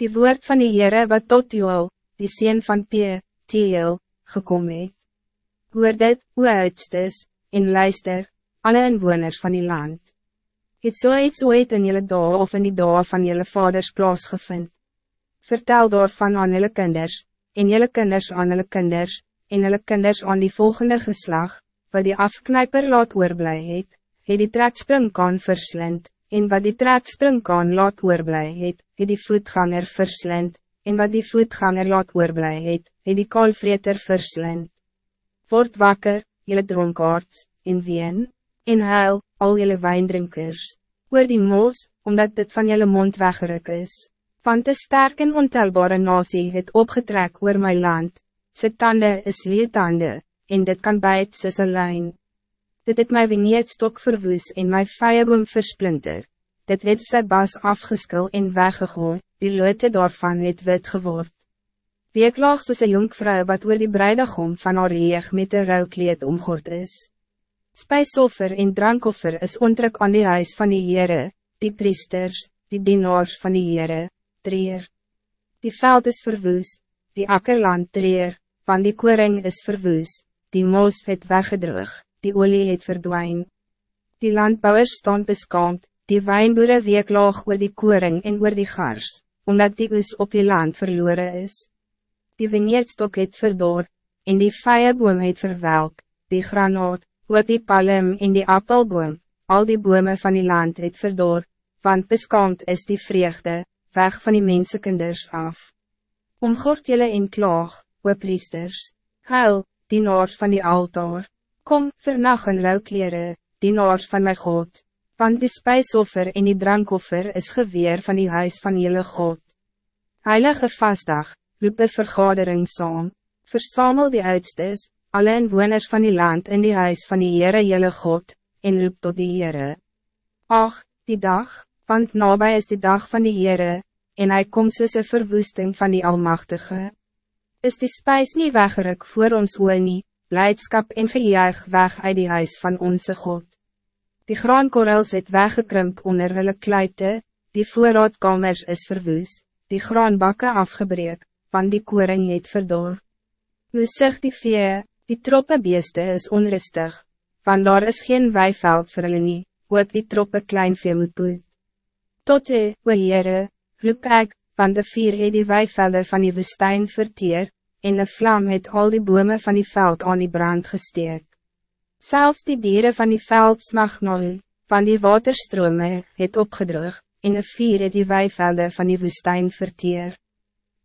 Die woord van die Heere wat tot Joel, die sien van P. Teel, gekom het. Hoor dit, hoe uitstes, en luister, alle inwoners van die land. Het so iets ooit in jylle dae of in die dae van jylle vaders plaasgevind. Vertel daarvan aan jylle kinders, en jylle kinders aan jylle kinders, en jylle kinders aan die volgende geslag, wat die afknijper laat oorblij het, het die trekspringkaan verslind, en wat die trekspringkaan laat oorblij het, het die voetganger verslind, en wat die voetganger laat oorblij het, het die kalvreter verslind. Word wakker, jylle dronkaards, en ween, en huil, al jylle wijndrinkers, oor die moos, omdat dit van jylle mond weggeruk is. Want de sterk en ontelbare nasie het opgetrek oor my land, sy tande is leetande, en dit kan bijt soos een lijn. Dit het my stok verwoes en my vijeboom versplinter. Dit het sy bas afgeskil en weggegooi, die loote daarvan het wit geword. Wie ek laag soos een jonkvrou wat oor die bruidegom van haar reeg met een rouwkleed omgord is. Spijsoffer en drankoffer is ontrek aan die huis van die Heere, die priesters, die dienaars van die Heere, treer. Die veld is verwoes, die akkerland treer, van die koring is verwoes, die moos het weggedrug die olie het verdwijn. Die landbouwers staan beskaamd, die wijnboere weeklaag oor die koring en oor die gars, omdat die oes op die land verloren is. Die vineerdstok het verdoor, en die vijeboom het verwelk, die granaat, ook die palm en die appelboom, al die bome van die land het verdoor, want beskaamd is die vreugde, weg van die mensekinders af. Omgort jylle en klaag, o priesters, huil, die noord van die altaar. Kom, vernag en rouwkleren, dienaars van mijn God, want die spijsoffer en die drankoffer is geweer van die huis van jullie God. Heilige vastdag, roep een vergadering saam, versamel die uitstes, alle inwoners van die land in die huis van die Heere jullie God, en roep tot die Heere. Ach, die dag, want nabij is die dag van die Heere, en hij komt soos een verwoesting van die Almachtige. Is die spijs niet weggerik voor ons oe nie, blijdschap en gejuich weg uit die huis van onze God. Die graankorrels het weggekrimp onder hulle kluite, die voorraadkamers is verwoes, die graanbakke afgebreek, van die koring het verdor. Hoe sig die vee, die troppe beeste is onrustig, van daar is geen weiveld vir hulle nie, ook die troppe kleinvee moet boet. Tot u, o Heere, roep ek, van de vier het die weivelde van die woestijn verteer, en de vlam het al die bome van die veld aan die brand gesteek. Zelfs die dieren van die veld smag nou, van die waterstrome het opgedrug, en de vier het die weivelde van die woestijn verteer.